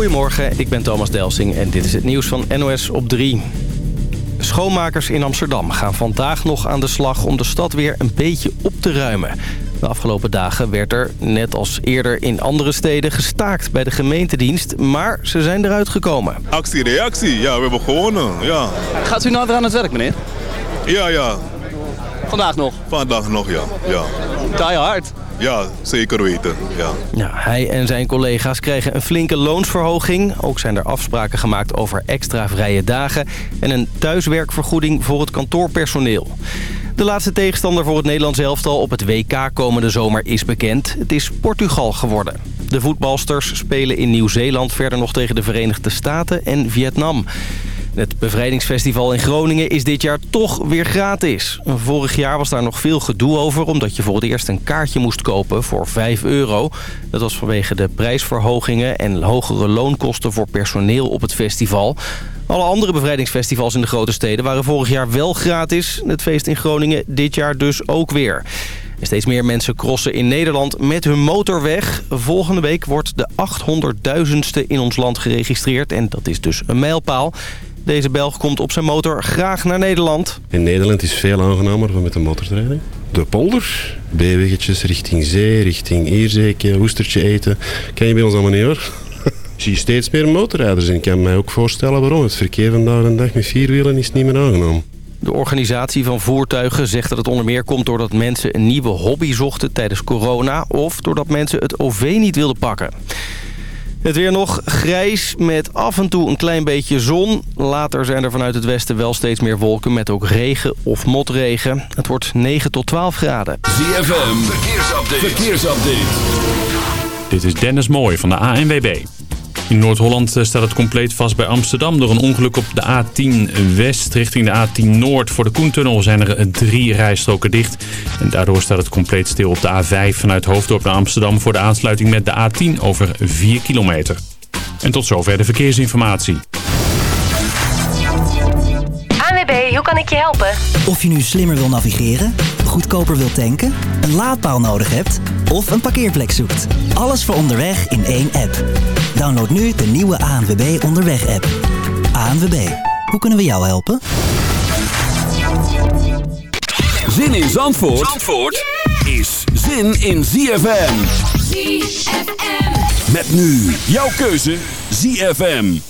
Goedemorgen, ik ben Thomas Delsing en dit is het nieuws van NOS op 3. Schoonmakers in Amsterdam gaan vandaag nog aan de slag om de stad weer een beetje op te ruimen. De afgelopen dagen werd er, net als eerder in andere steden, gestaakt bij de gemeentedienst. Maar ze zijn eruit gekomen. Actie, reactie. Ja, we hebben gewonnen. Ja, Gaat u nou weer aan het werk, meneer? ja, ja. Vandaag nog. Vandaag nog, ja. Ja, Die hard. Ja zeker weten. Ja. Hij en zijn collega's krijgen een flinke loonsverhoging. Ook zijn er afspraken gemaakt over extra vrije dagen... en een thuiswerkvergoeding voor het kantoorpersoneel. De laatste tegenstander voor het Nederlands elftal op het WK komende zomer is bekend. Het is Portugal geworden. De voetbalsters spelen in Nieuw-Zeeland verder nog tegen de Verenigde Staten en Vietnam. Het bevrijdingsfestival in Groningen is dit jaar toch weer gratis. Vorig jaar was daar nog veel gedoe over... omdat je voor het eerst een kaartje moest kopen voor 5 euro. Dat was vanwege de prijsverhogingen en hogere loonkosten voor personeel op het festival. Alle andere bevrijdingsfestivals in de grote steden waren vorig jaar wel gratis. Het feest in Groningen dit jaar dus ook weer. Steeds meer mensen crossen in Nederland met hun motor weg. Volgende week wordt de 800.000ste in ons land geregistreerd. En dat is dus een mijlpaal. Deze Belg komt op zijn motor graag naar Nederland. In Nederland is het veel aangenamer met een motor te rijden. De polder, B-weggetjes richting zee, richting Ierzeke, Oestertje eten. Kan je bij ons allemaal niet hoor. Ik zie steeds meer motorrijders en ik kan mij ook voorstellen waarom. Het verkeer vandaag de dag met vierwielen is niet meer aangenomen. De organisatie van voertuigen zegt dat het onder meer komt doordat mensen een nieuwe hobby zochten tijdens corona... of doordat mensen het OV niet wilden pakken. Het weer nog grijs met af en toe een klein beetje zon. Later zijn er vanuit het westen wel steeds meer wolken met ook regen of motregen. Het wordt 9 tot 12 graden. ZFM, verkeersupdate. verkeersupdate. Dit is Dennis Mooij van de ANWB. In Noord-Holland eh, staat het compleet vast bij Amsterdam. Door een ongeluk op de A10 West richting de A10 Noord. Voor de Koentunnel zijn er eh, drie rijstroken dicht. En daardoor staat het compleet stil op de A5 vanuit Hoofddorp naar Amsterdam... voor de aansluiting met de A10 over 4 kilometer. En tot zover de verkeersinformatie. ANWB, hoe kan ik je helpen? Of je nu slimmer wil navigeren, goedkoper wil tanken, een laadpaal nodig hebt of een parkeerplek zoekt. Alles voor onderweg in één app. Download nu de nieuwe ANWB Onderweg app. ANWB, hoe kunnen we jou helpen? Zin in Zandvoort, Zandvoort is zin in ZFM. ZFM. Met nu jouw keuze ZFM.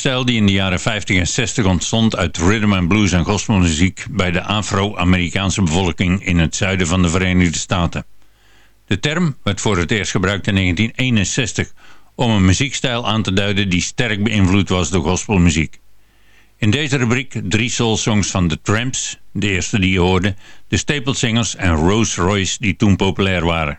muziekstijl die in de jaren 50 en 60 ontstond uit rhythm and blues en gospelmuziek bij de Afro-Amerikaanse bevolking in het zuiden van de Verenigde Staten. De term werd voor het eerst gebruikt in 1961 om een muziekstijl aan te duiden die sterk beïnvloed was door gospelmuziek. In deze rubriek drie soulsongs van The Tramps, de eerste die je hoorde, de Staple Singers en Rose Royce die toen populair waren.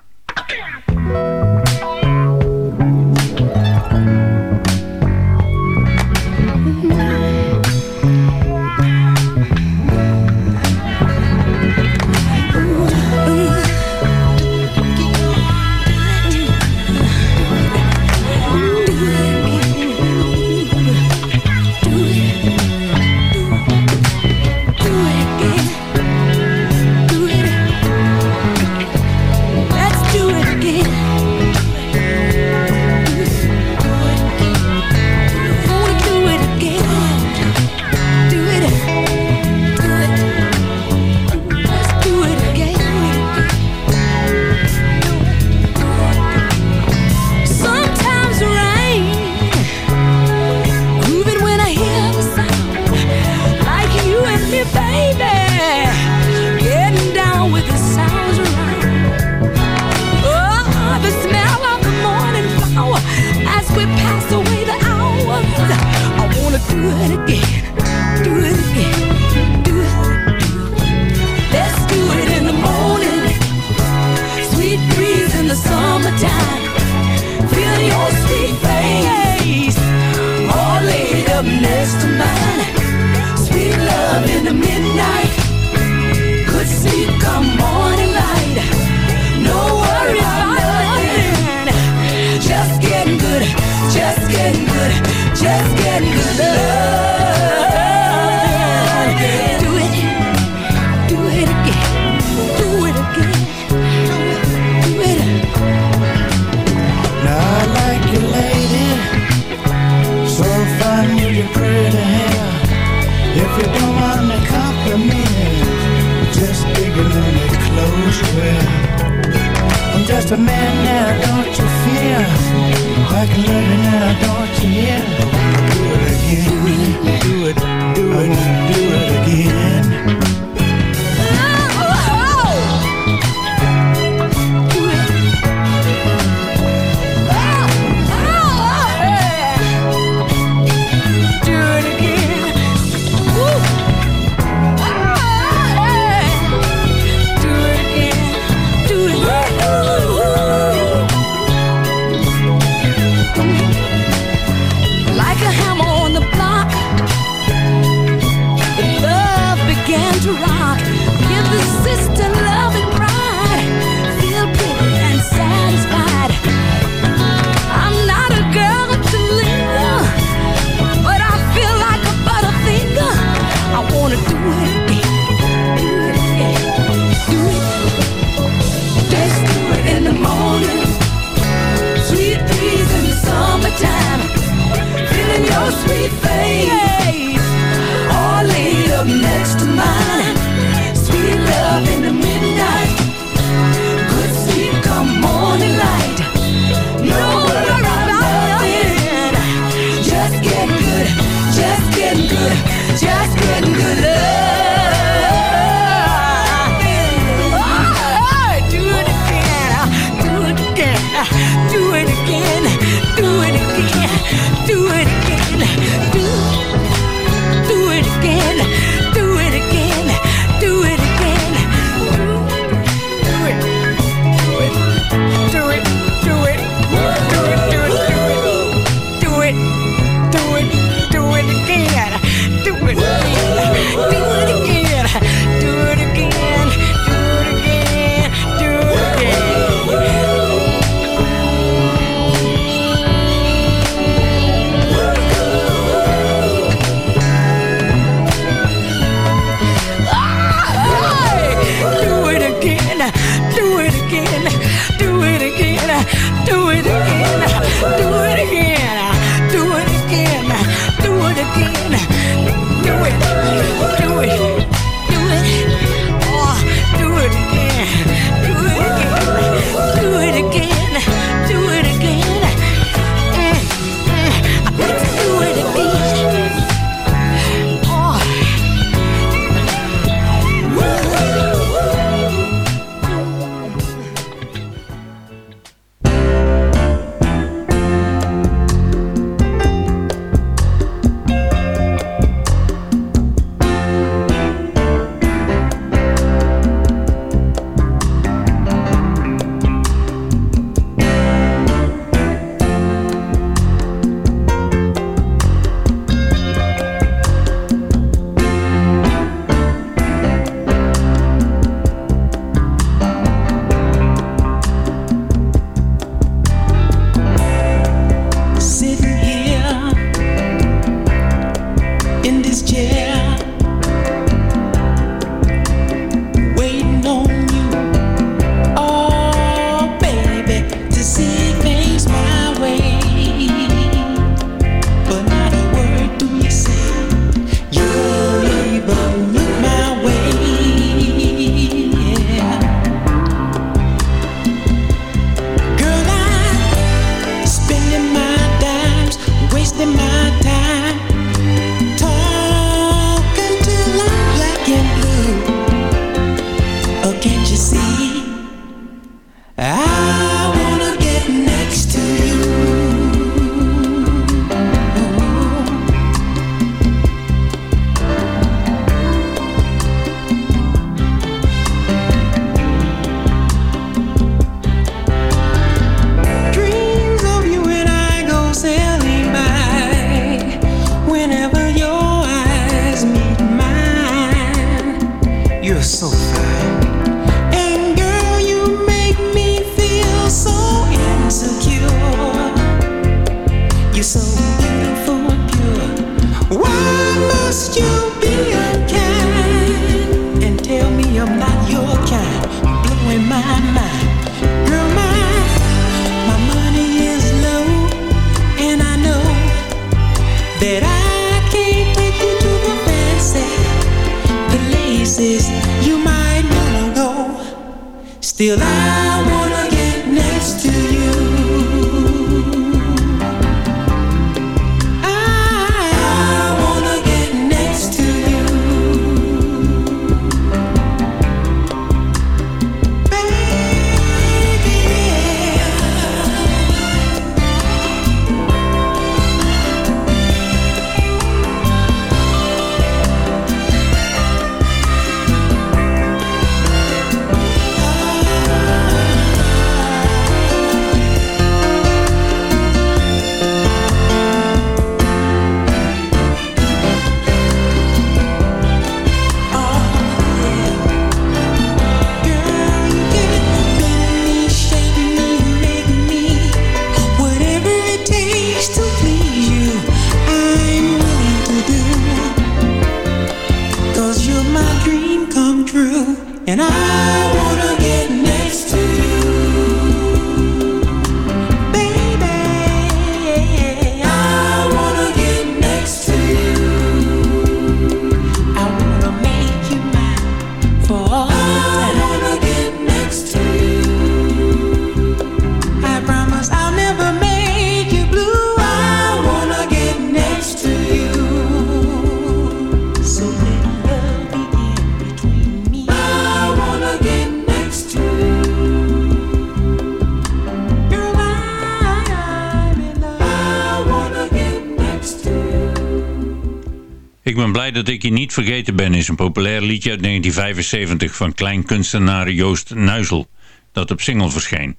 Blij dat ik je niet vergeten ben is een populair liedje uit 1975 van kleinkunstenaar Joost Nuizel, dat op single verscheen.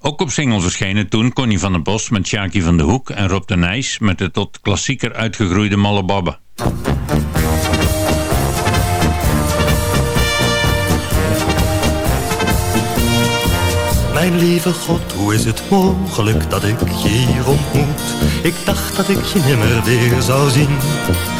Ook op single verschenen toen Connie van der Bos met Sjaki van de Hoek en Rob de Nijs met de tot klassieker uitgegroeide Malle Babbe. Mijn lieve God, hoe is het mogelijk dat ik je hier ontmoet? Ik dacht dat ik je nimmer weer zou zien.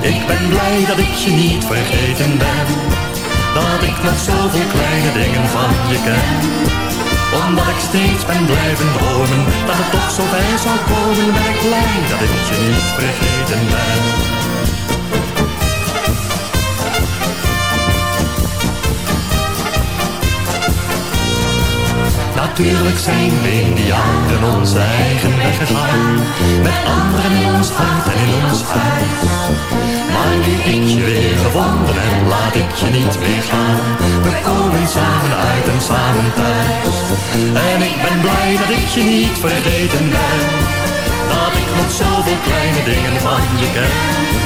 Ik ben blij dat ik je niet vergeten ben. Dat ik nog zoveel kleine dingen van je ken. Omdat ik steeds ben blijven dromen Dat het toch zo bij zou komen Ben ik blij dat ik je niet vergeten ben Natuurlijk zijn we in die jaren onze eigen weg gegaan. Met anderen in ons hart en in ons huis. Maar nu ik je weer gevonden heb, laat ik je niet meer gaan. We komen samen uit en samen thuis. En ik ben blij dat ik je niet vergeten ben. Dat ik nog zoveel kleine dingen van je ken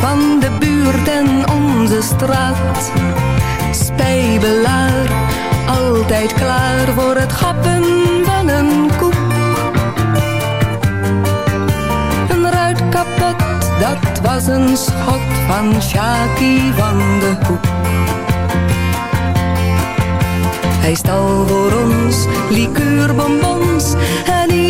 van de buurt en onze straat. Spijbelaar, altijd klaar voor het gappen van een koek. Een ruit kapot, dat was een schot van Shaki van de Hoek. Hij stal voor ons liqueurbonbons en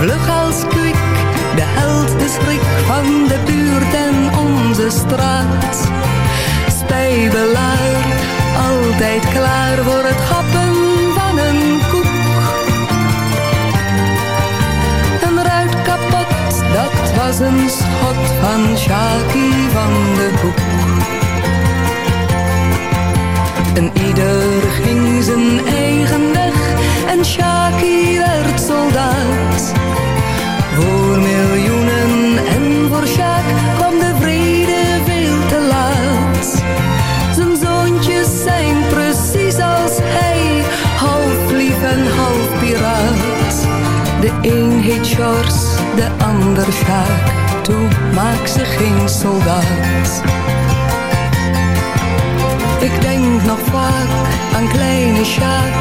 Vlug als kwik, de held, de schrik van de buurt en onze straat. Spijbelaar, altijd klaar voor het gappen van een koek. Een ruit kapot, dat was een schot van Shaki van de Hoek. En ieder ging zijn eigen weg en Shaki werd soldaat. Voor miljoenen en voor Sjaak kwam de vrede veel te laat. Zijn zoontjes zijn precies als hij, half lief en half piraat. De een heet Sjors, de ander Sjaak, toe maak ze geen soldaat. Ik denk nog vaak aan kleine Sjaak,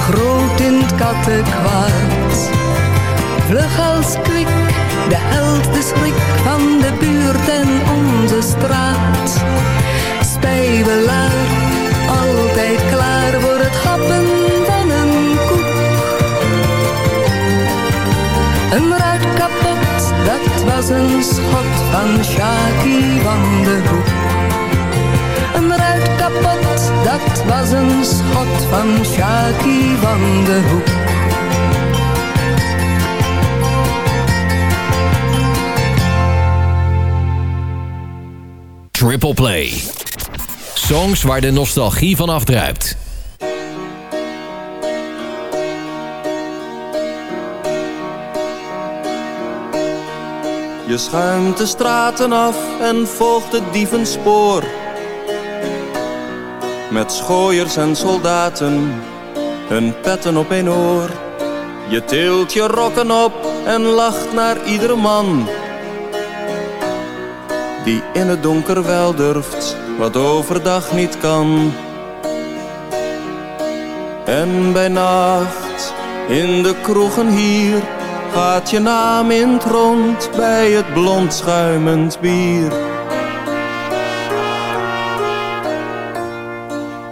groot in het kattenkwaad. Vlug als kwik, de held, de schrik van de buurt en onze straat. Spijbelaar, altijd klaar voor het gappen van een koek. Een ruit kapot, dat was een schot van Shaki van de Hoek. Een ruit kapot, dat was een schot van Shaki van de Hoek. Triple Play. Songs waar de nostalgie van afdruipt. Je schuimt de straten af en volgt het dievenspoor. Met schooiers en soldaten, hun petten op een oor. Je tilt je rokken op en lacht naar ieder man. Die in het donker wel durft, wat overdag niet kan. En bij nacht, in de kroegen hier, gaat je naam in het rond bij het blond schuimend bier.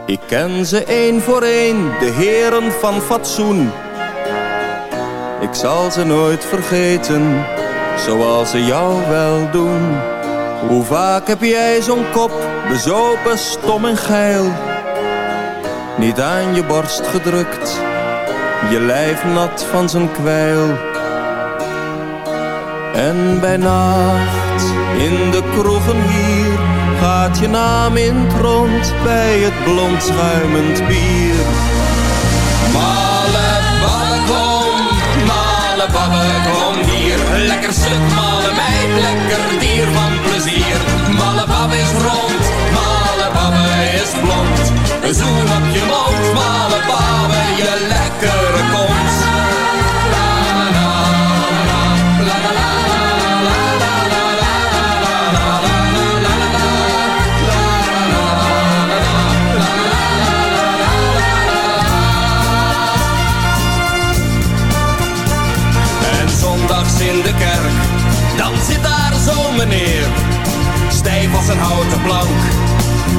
Ik ken ze één voor één, de heren van fatsoen. Ik zal ze nooit vergeten, zoals ze jou wel doen. Hoe vaak heb jij zo'n kop, bezopen, stom en geil. Niet aan je borst gedrukt, je lijf nat van zijn kwijl. En bij nacht, in de kroegen hier, gaat je naam in het rond bij het blond schuimend bier.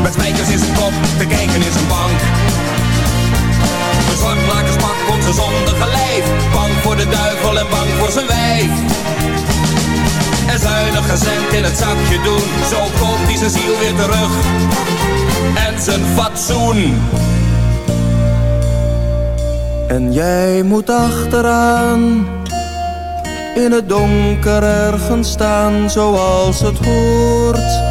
Met spijkers in zijn kop, te kijken in zijn bank. Een zwartmakerspak komt zijn zondige lijf, bang voor de duivel en bang voor zijn wijf. En zuinig gezend in het zakje doen, zo komt hij zijn ziel weer terug. En zijn fatsoen. En jij moet achteraan in het donker ergens staan zoals het hoort.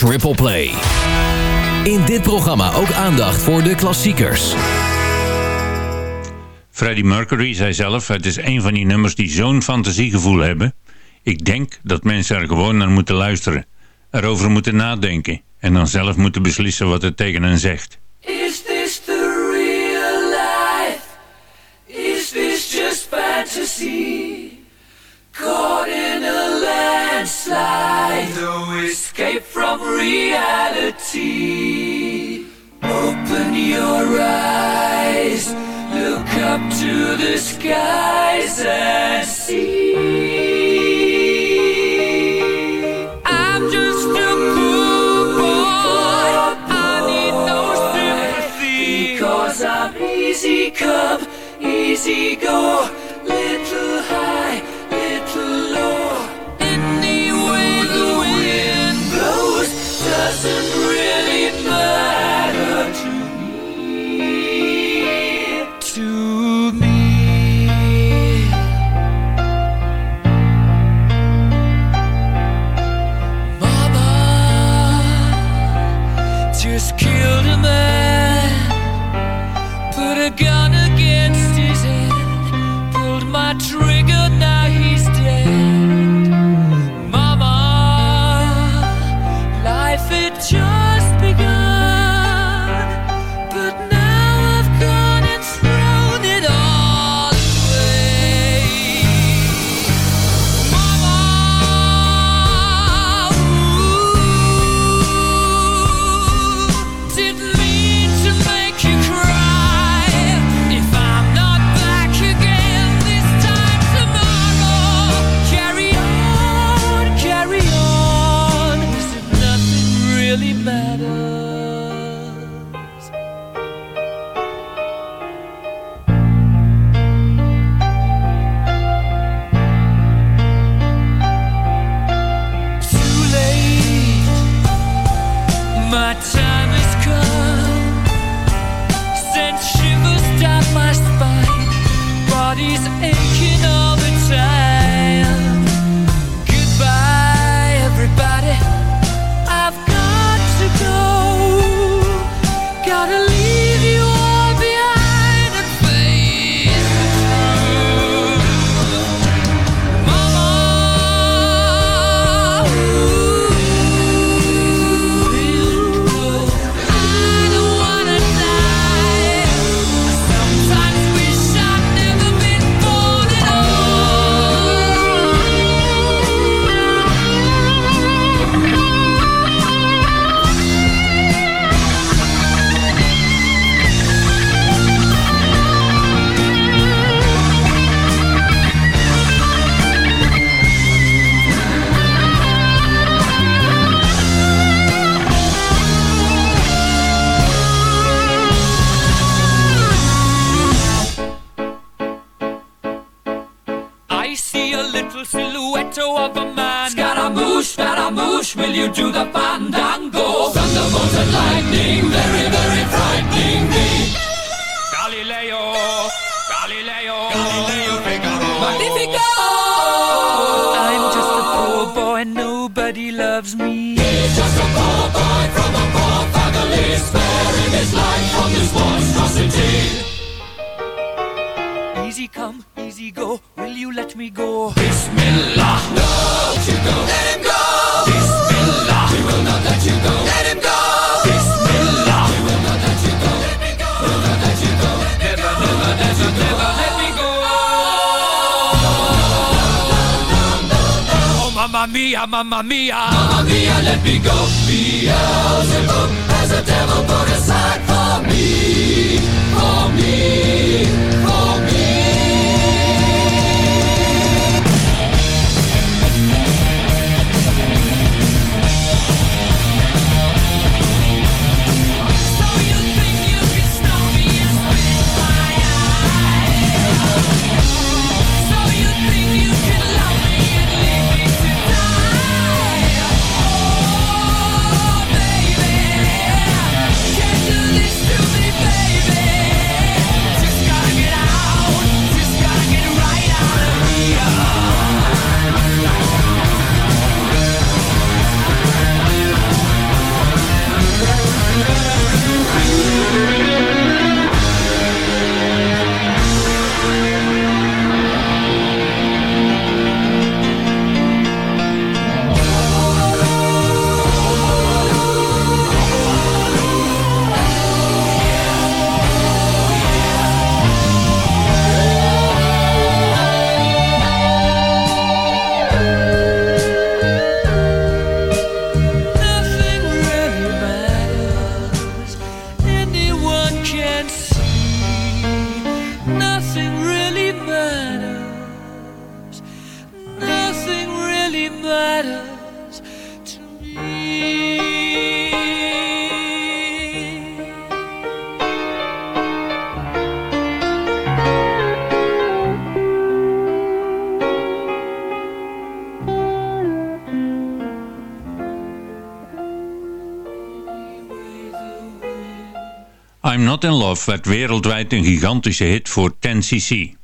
Triple Play. In dit programma ook aandacht voor de klassiekers. Freddie Mercury zei zelf, het is een van die nummers die zo'n fantasiegevoel hebben. Ik denk dat mensen er gewoon naar moeten luisteren. Erover moeten nadenken. En dan zelf moeten beslissen wat het tegen hen zegt. Is this the real life? Is this just fantasy? Landslide, no escape from reality. Open your eyes, look up to the skies and see. I'm just a poor boy. I need no sympathy. Cause I'm easy come, easy go. Little high, will you do that? mamma mia. Mamma mia, let me go. Beelzebub has oh, a devil In Love werd wereldwijd een gigantische hit voor 10cc.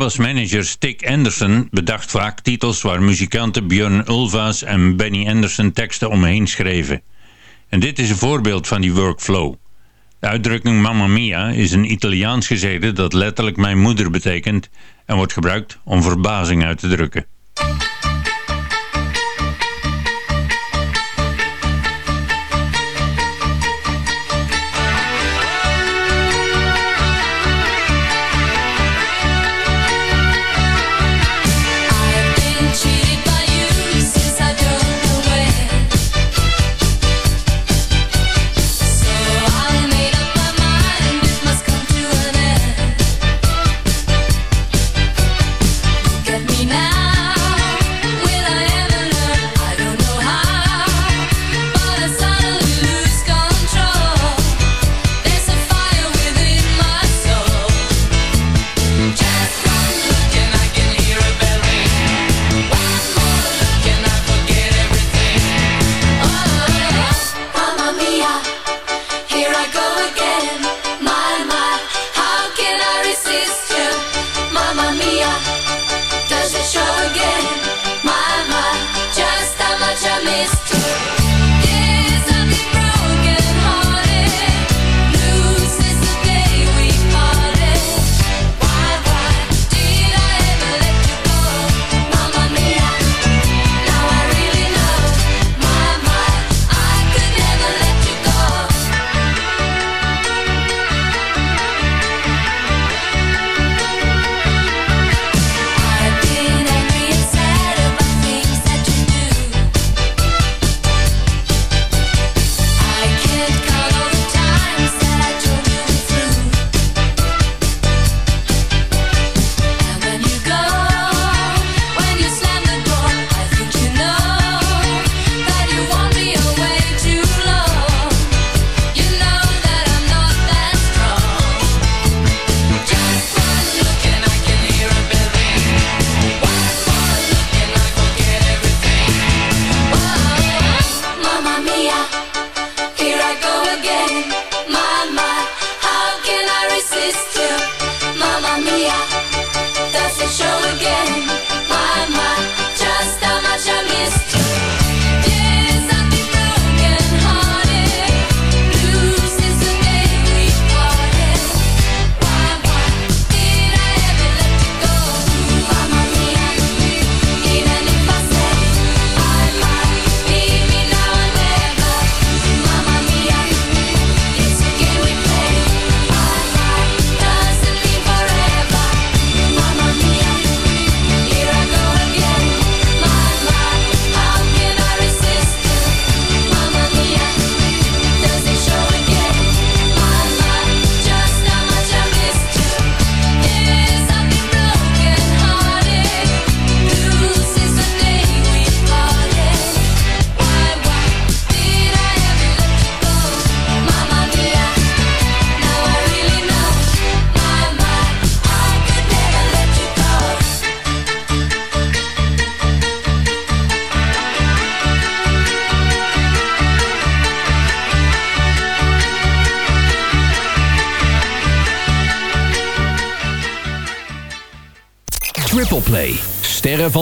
ABBA's manager Stick Anderson bedacht vaak titels waar muzikanten Björn Ulvaas en Benny Anderson teksten omheen schreven. En dit is een voorbeeld van die workflow. De uitdrukking Mamma Mia is een Italiaans gezegde dat letterlijk mijn moeder betekent en wordt gebruikt om verbazing uit te drukken.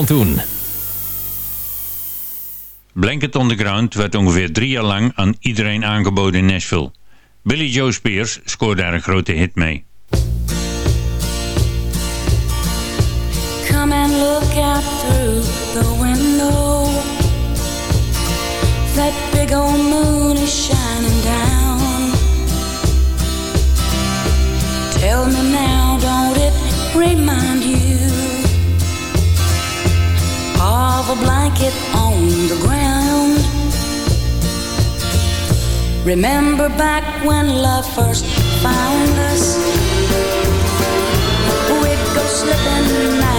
toen. Blanket on the Ground werd ongeveer drie jaar lang aan iedereen aangeboden in Nashville. Billy Joe Spears scoorde daar een grote hit mee. pocket on the ground. Remember back when love first found us? We'd go slipping out.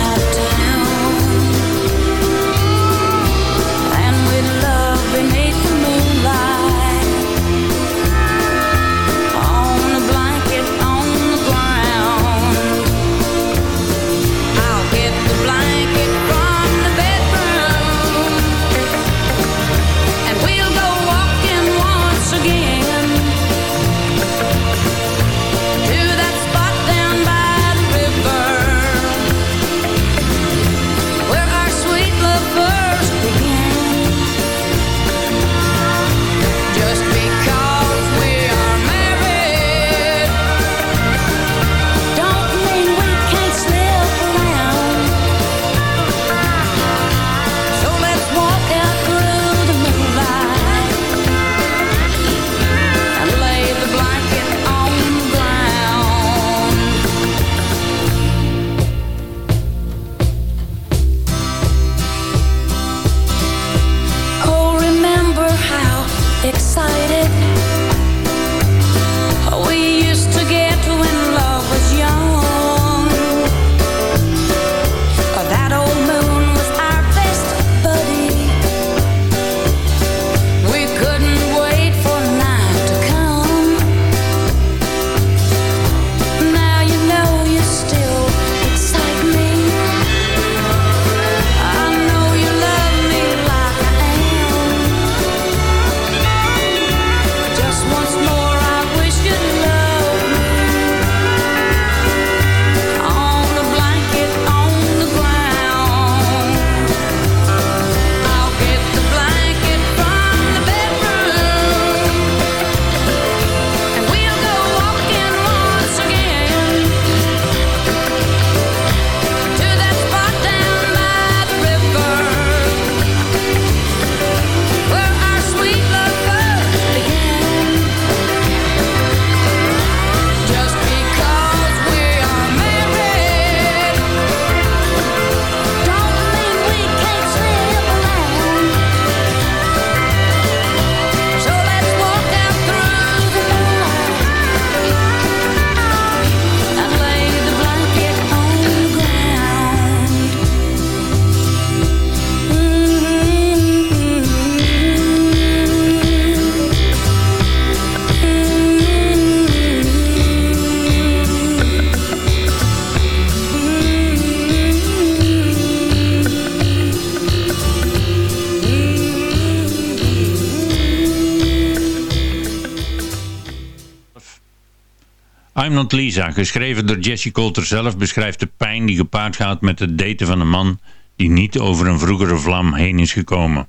Lisa, geschreven door Jesse Coulter zelf, beschrijft de pijn die gepaard gaat met het daten van een man die niet over een vroegere vlam heen is gekomen.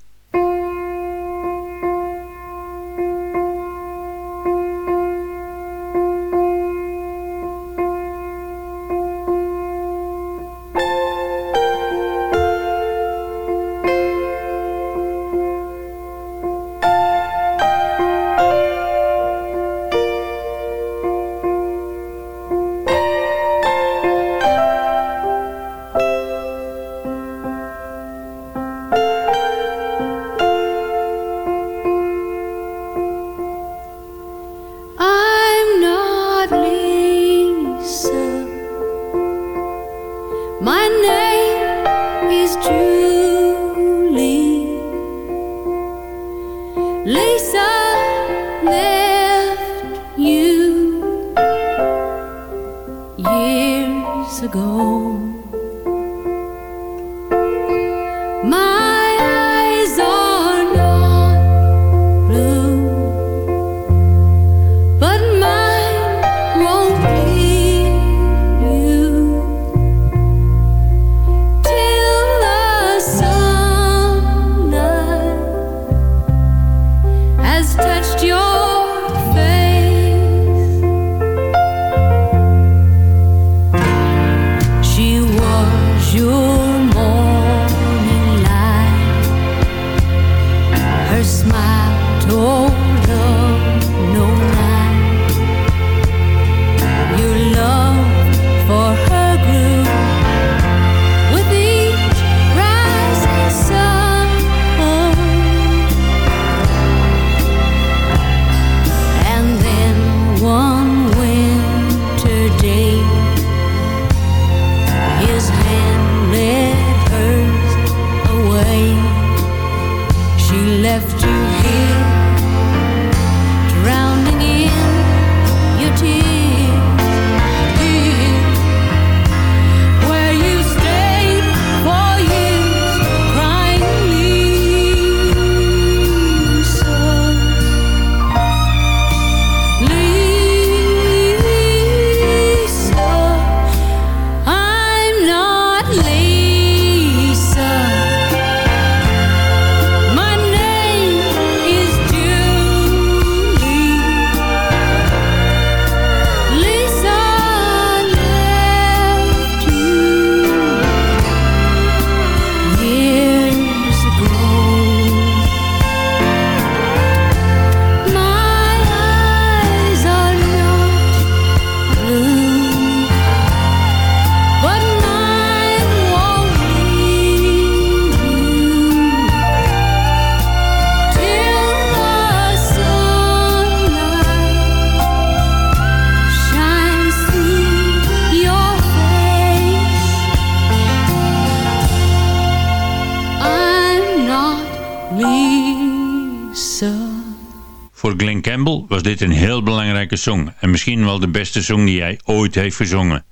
Beste song die hij ooit heeft gezongen.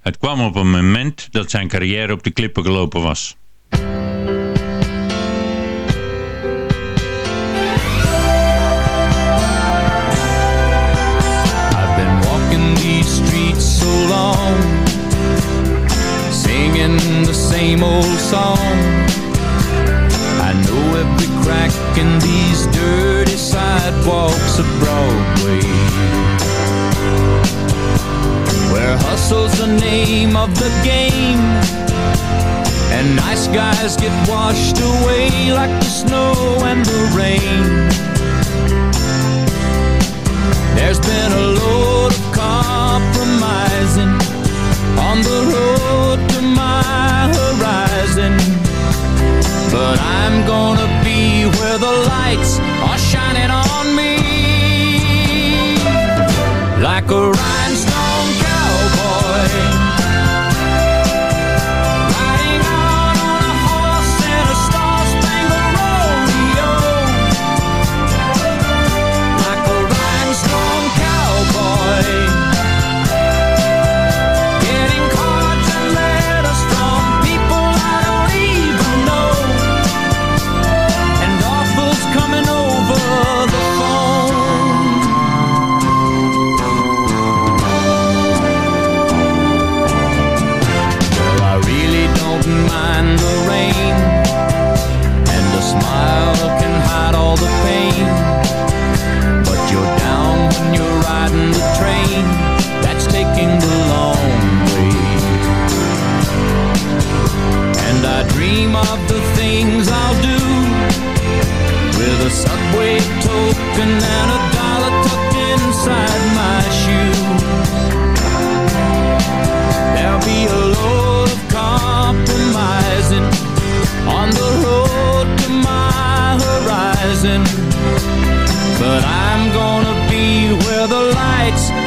Het kwam op een moment dat zijn carrière op de klippen gelopen was. I've been walking these streets so long, singing the same old song. I know every crack in these dirty sidewalks of Broadway. Where hustle's the name of the game, and nice guys get washed away like the snow and the rain. There's been a load of compromising on the road to my horizon. But I'm gonna be where the lights are shining on me token and a dollar tucked inside my shoe. There'll be a load of compromising on the road to my horizon. But I'm gonna be where the lights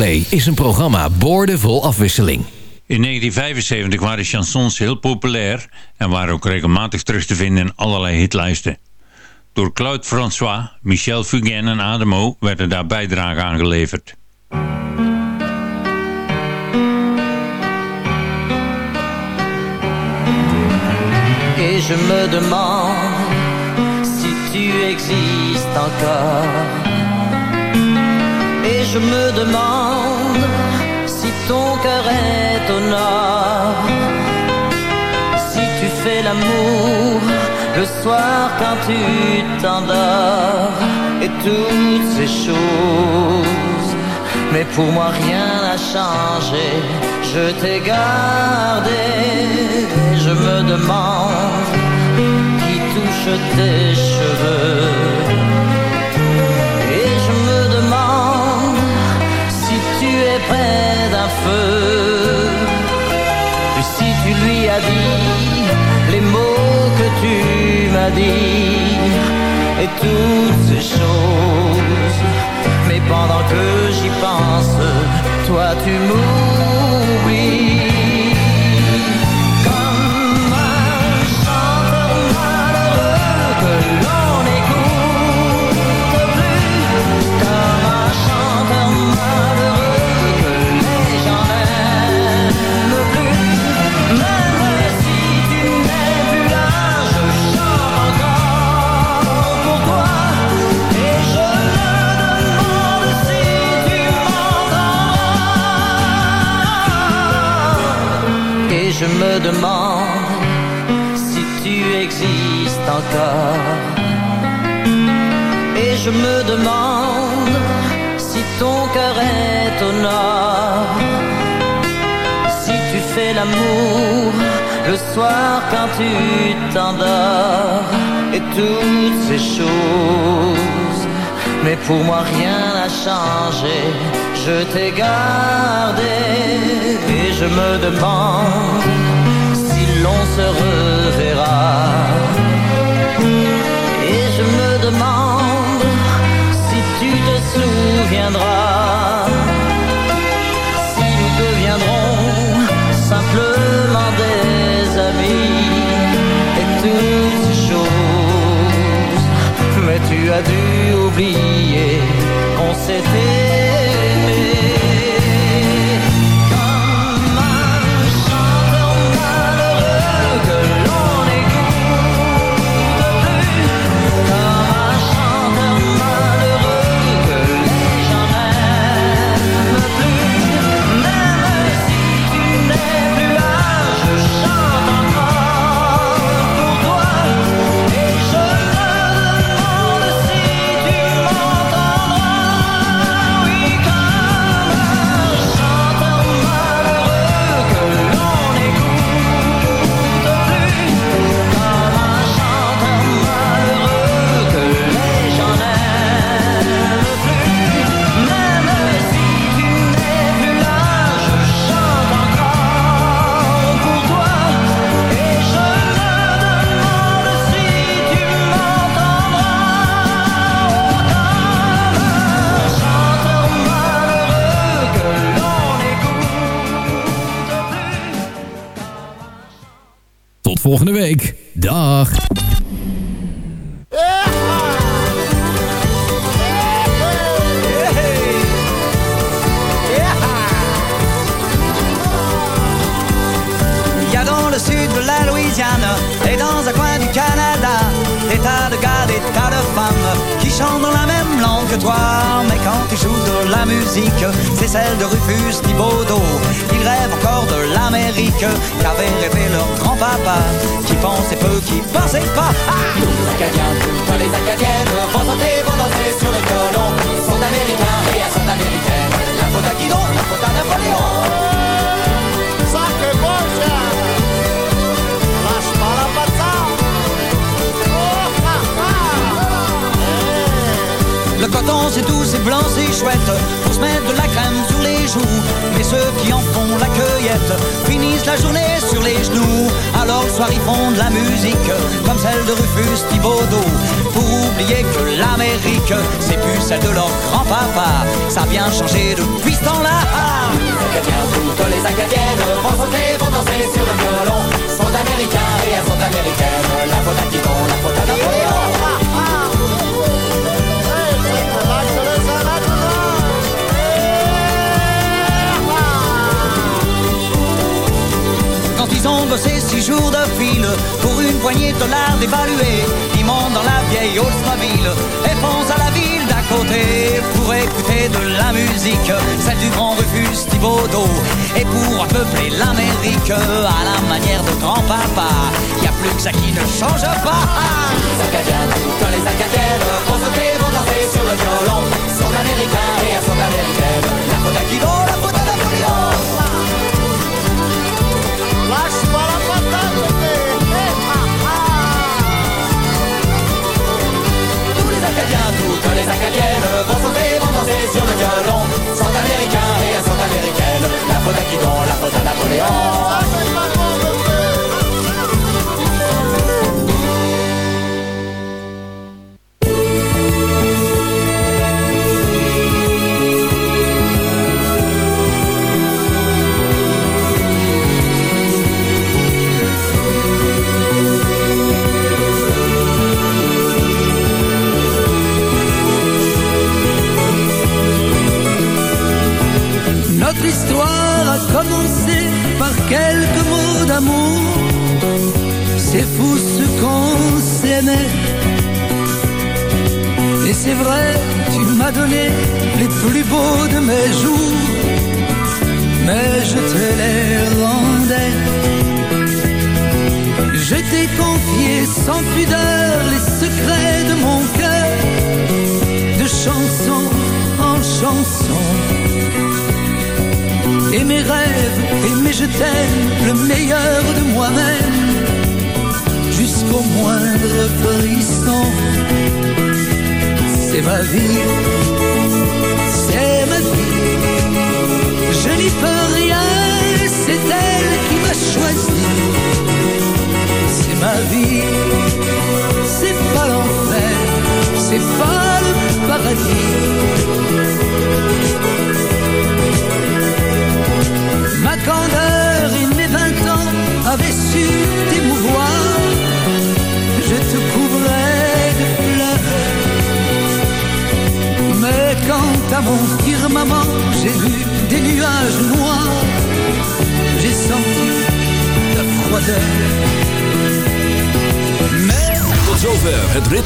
Play is een programma boordevol afwisseling. In 1975 waren chansons heel populair en waren ook regelmatig terug te vinden in allerlei hitlijsten. Door Claude François, Michel Fugain en Ademo werden daar bijdragen aan geleverd. Et je me demande si tu existes encore. Et je me demande si ton cœur est au nord. Si tu fais l'amour le soir quand tu t'endors. Et toutes ces choses. Mais pour moi rien n'a changé. Je t'ai gardé. Je me demande qui touche tes cheveux. Près d'un feu. Et si tu lui as dit les mots que tu m'as dit. Et toutes ces choses. Mais pendant que j'y pense, toi tu m'oublies. Me demande si tu existes encore. Et je me demande si ton cœur est au nord. Si tu fais l'amour le soir quand tu t'endors. Et toutes ces choses. Mais pour moi rien n'a changé. Je t'ai gardé. Et je me demande si l'on se reverra. Et je me demande si tu te souviendras. Si nous deviendrons simplement des amis. Et toutes ces choses. Mais tu as dû oublier volgende week. Dag. De la et dans Canada de qui chantent Mais quand tu joues de la musique, c'est celle de Rufus Thibaudot. Ils rêvent encore de l'Amérique qu'avait rêvé leur grand-papa qui pensait peu, qui pensait pas. Ah les Acadiens, toutes les Acadiennes coton c'est doux, c'est blanc, c'est chouette. Pour se mettre de la crème sur les joues. Mais ceux qui en font la cueillette Finissent la journée sur les genoux. Alors le soir ils font de la musique Comme celle de Rufus Thibaudot. Pour oublier que l'Amérique C'est plus celle de leur grand-papa. Ça a bien changé depuis ce temps-là. Acadiens, toutes les Acadiennes vont sauter, vont danser sur le violon. Sont américains et elles sont américaines. La faute à Titon, la faute à Napoléon ils ont bossé six jours de fil Pour une poignée de dollars dévalués Ils montent dans la vieille Oldsmobile Et foncent à la ville d'à côté Pour écouter de la musique Celle du grand Rufus Thibaudot. Et pour peupler l'Amérique À la manière de grand-papa Y a plus que ça qui ne change pas. Les Acadiens, toutes les Acadiennes vont sauter, vont danser sur le violon. Sont américains et elles sont américaines La faute à les Acadiennes vont sauter, vont danser sur le violon. Sont américains et elles sont américaines. La faute à Guidon, la faute à Napoléon